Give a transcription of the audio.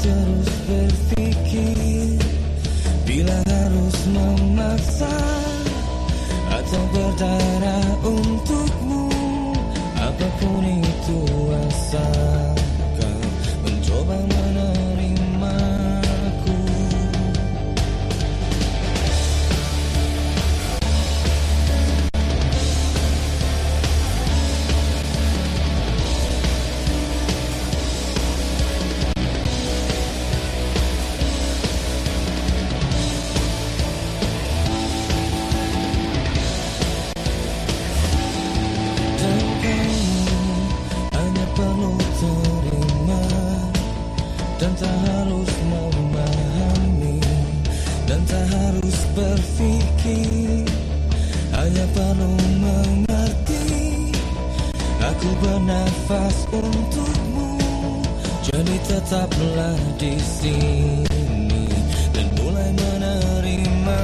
terus berpikir Bila harus memaksa Atau berdarah berpikir hanya perlu mengerti. Aku bernafas untukmu jadi tetaplah di sini. Dan mulai menerima